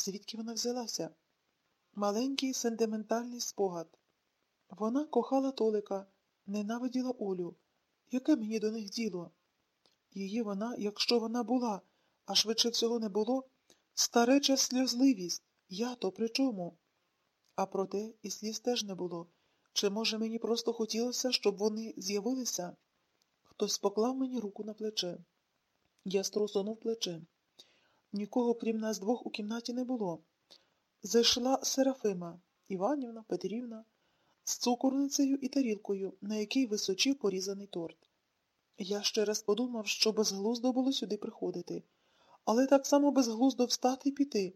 Звідки вона взялася? Маленький сентиментальний спогад. Вона кохала Толика, ненавиділа Олю. Яке мені до них діло? Її вона, якщо вона була, а швидше всього не було, стареча сльозливість. Я то при чому? А проте і сліз теж не було. Чи, може, мені просто хотілося, щоб вони з'явилися? Хтось поклав мені руку на плече. Я струсонув плече. Нікого, крім нас двох, у кімнаті не було. Зайшла Серафима Іванівна, Петрівна, з цукорницею і тарілкою, на якій височив порізаний торт. Я ще раз подумав, що безглуздо було сюди приходити, але так само безглуздо встати і піти,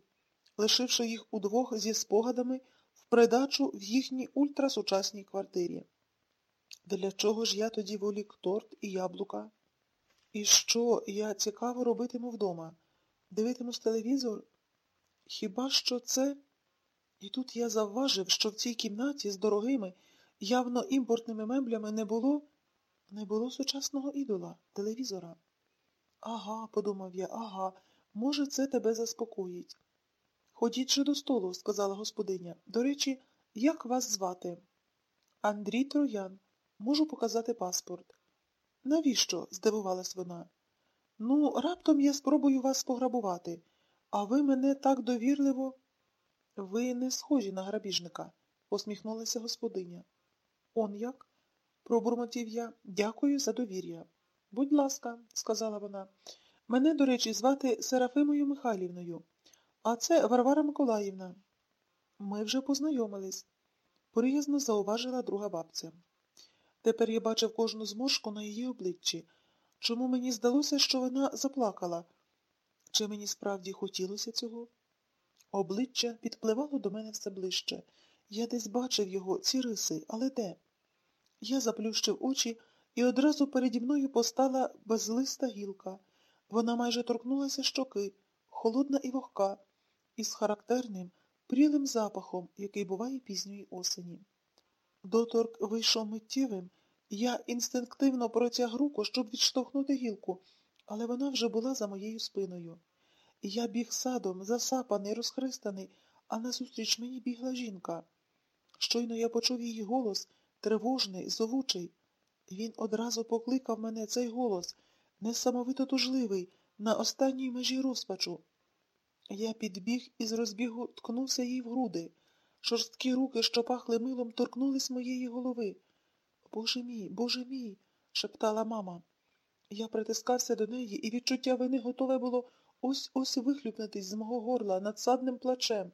лишивши їх удвох зі спогадами в придачу в їхній ультрасучасній квартирі. Для чого ж я тоді волік торт і яблука? І що я цікаво робитиму вдома? Дивитимусь телевізор? Хіба що це? І тут я завважив, що в цій кімнаті з дорогими, явно імпортними меблями не було, не було сучасного ідола, телевізора. Ага, подумав я, ага, може, це тебе заспокоїть. Ходіть же до столу, сказала господиня. До речі, як вас звати? Андрій Троян. Можу показати паспорт. Навіщо? здивувалась вона. Ну, раптом я спробую вас пограбувати, а ви мене так довірливо. Ви не схожі на грабіжника, посміхнулася господиня. Он як? пробурмотів я. Дякую за довір'я. Будь ласка, сказала вона. Мене, до речі, звати Серафимою Михайлівною, а це Варвара Миколаївна. Ми вже познайомились, приязно зауважила друга бабця. Тепер я бачив кожну зморшку на її обличчі. Чому мені здалося, що вона заплакала? Чи мені справді хотілося цього? Обличчя підпливало до мене все ближче. Я десь бачив його, ці риси, але де? Я заплющив очі, і одразу переді мною постала безлиста гілка. Вона майже торкнулася щоки, холодна і вогка, із характерним, прілим запахом, який буває пізньої осені. Доторк вийшов миттєвим, я інстинктивно протяг руку, щоб відштовхнути гілку, але вона вже була за моєю спиною. Я біг садом, засапаний, розхристаний, а назустріч мені бігла жінка. Щойно я почув її голос, тривожний, зовучий. Він одразу покликав мене цей голос, несамовито тужливий, на останній межі розпачу. Я підбіг і з розбігу ткнувся їй в груди. Шорсткі руки, що пахли милом, торкнулись моєї голови. Боже мій, боже мій, шептала мама. Я притискався до неї, і відчуття вини готове було ось ось вихлюпнутись з мого горла надсадним плачем.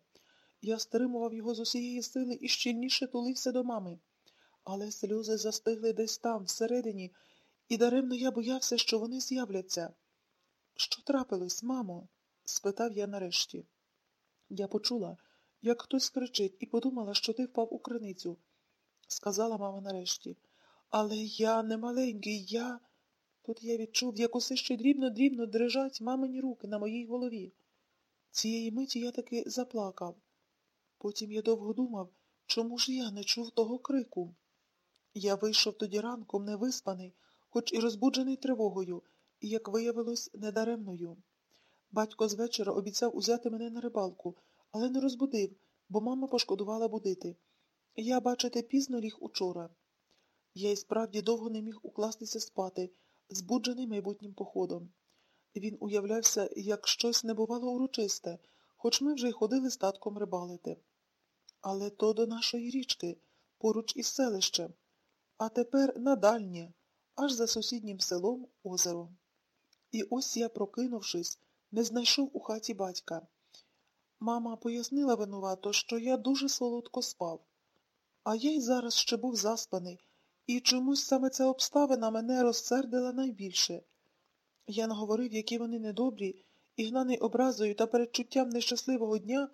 Я стримував його з усієї сили і щільніше тулився до мами. Але сльози застигли десь там, всередині, і даремно я боявся, що вони з'являться. Що трапилось, мамо? спитав я нарешті. Я почула, як хтось кричить, і подумала, що ти впав у криницю, сказала мама нарешті. Але я не маленький, я. Тут я відчув, як усе ще дрібно-дрібно дрижать мамині руки на моїй голові. Цієї миті я таки заплакав. Потім я довго думав, чому ж я не чув того крику. Я вийшов тоді ранком невиспаний, хоч і розбуджений тривогою, і, як виявилось, недаремною. Батько з вечора обіцяв узяти мене на рибалку, але не розбудив, бо мама пошкодувала будити. Я, бачите, пізно ліг учора. Я й справді довго не міг укластися спати, збуджений майбутнім походом. Він уявлявся, як щось не бувало урочисте, хоч ми вже й ходили з татком рибалити. Але то до нашої річки, поруч із селищем, а тепер на дальнє, аж за сусіднім селом озеро. І ось я, прокинувшись, не знайшов у хаті батька. Мама пояснила винувато, що я дуже солодко спав, а я й зараз ще був заспаний. І чомусь саме ця обставина мене розсердила найбільше. Я наговорив, які вони недобрі, і гнаний образою та передчуттям нещасливого дня,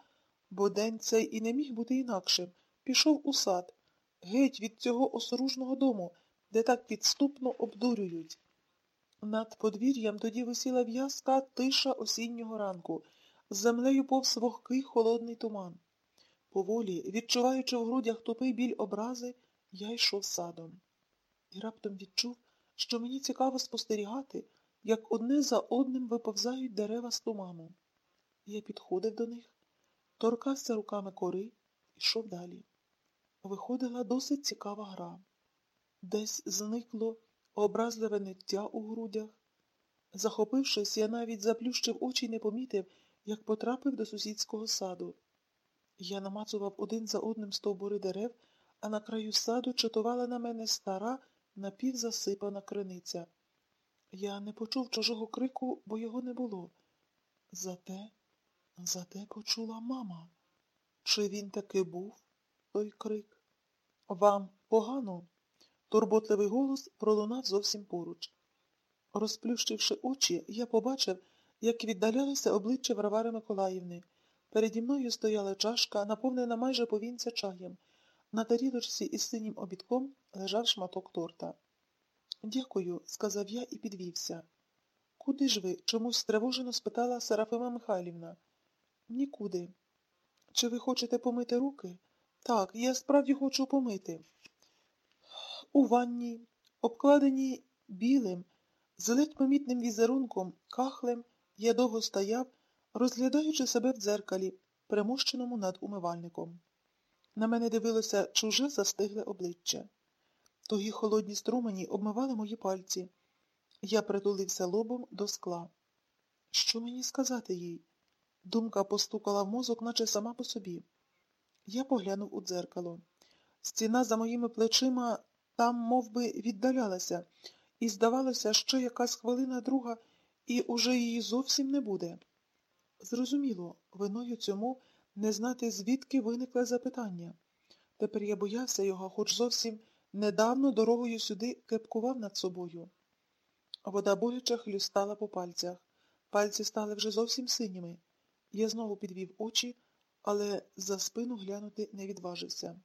бо день цей і не міг бути інакшим, пішов у сад, геть від цього осоружного дому, де так підступно обдурюють. Над подвір'ям тоді висіла в'язка тиша осіннього ранку, з землею повз вогкий холодний туман. Поволі, відчуваючи в грудях тупий біль образи, я йшов садом і раптом відчув, що мені цікаво спостерігати, як одне за одним виповзають дерева з туману. Я підходив до них, торкався руками кори, йшов далі. Виходила досить цікава гра. Десь зникло образливе ниття у грудях. Захопившись, я навіть заплющив очі і не помітив, як потрапив до сусідського саду. Я намацував один за одним стовбури дерев, а на краю саду чатувала на мене стара, напівзасипана криниця. Я не почув чужого крику, бо його не було. Зате, зате почула мама. Чи він таки був, той крик? Вам погано? Турботливий голос пролунав зовсім поруч. Розплющивши очі, я побачив, як віддалялося обличчя Варвари Миколаївни. Переді мною стояла чашка, наповнена майже повінця чаєм. На тарілочці із синім обідком лежав шматок торта. Дякую, сказав я і підвівся. Куди ж ви? чомусь стривожено спитала Серафима Михайлівна. Нікуди. Чи ви хочете помити руки? Так, я справді хочу помити. У ванні, обкладені білим, з ледь помітним візерунком, кахлем, я довго стояв, розглядаючи себе в дзеркалі, примощеному над умивальником. На мене дивилося чуже застигле обличчя. Тугі холодні струмені обмивали мої пальці. Я притулився лобом до скла. Що мені сказати їй? Думка постукала в мозок, наче сама по собі. Я поглянув у дзеркало. Стіна за моїми плечима там мов би, віддалялася, і, здавалося, що якась хвилина друга, і уже її зовсім не буде. Зрозуміло, виною цьому не знати, звідки виникле запитання. Тепер я боявся його, хоч зовсім недавно дорогою сюди кепкував над собою. Вода боляче хлюстала по пальцях. Пальці стали вже зовсім синіми. Я знову підвів очі, але за спину глянути не відважився.